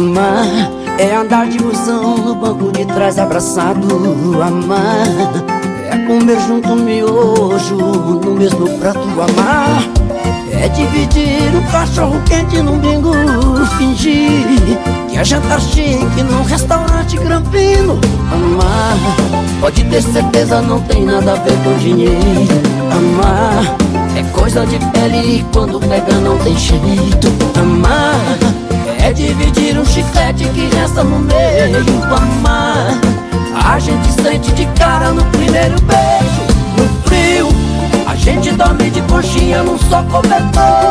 Amar é andar de ilusão no banco de trás abraçado. Amar é comer junto miojo no mesmo prato. Amar é dividir um cachorro quente num bingo. Fingir que é jantar chique num restaurante grampino. Amar pode ter certeza não tem nada a ver com dinheiro. Amar é coisa de pele e quando pega não tem jeito. Amar é dividir um chiclete que resta no meio Amar A gente sente de cara no primeiro beijo No frio. A gente dorme de coxinha num só cobertor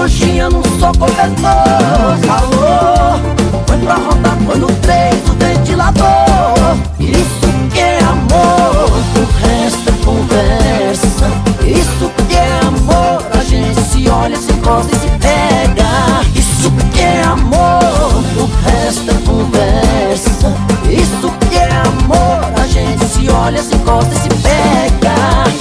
coxinha num só cobertor Calor, foi pra rodar quando três o ventilador. Isso que é amor, o resto é conversa. Isso que é amor, a gente se olha, se encosta e se pega. Isso que é amor, o resto é conversa. Isso que é amor, a gente se olha, se encosta e se pega.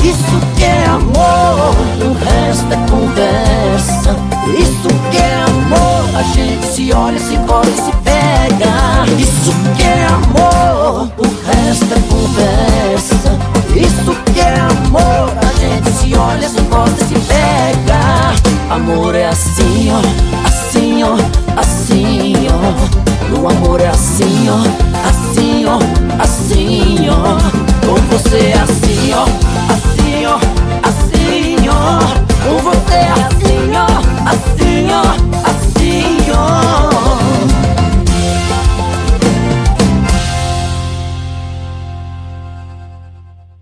Isso que é amor, o resto é conversa Isso que é amor, a gente se olha, se encosta e se pega. Isso que é amor, o resto é conversa. Isso que é amor, a gente se olha, se encosta e se pega. Amor é assim, ó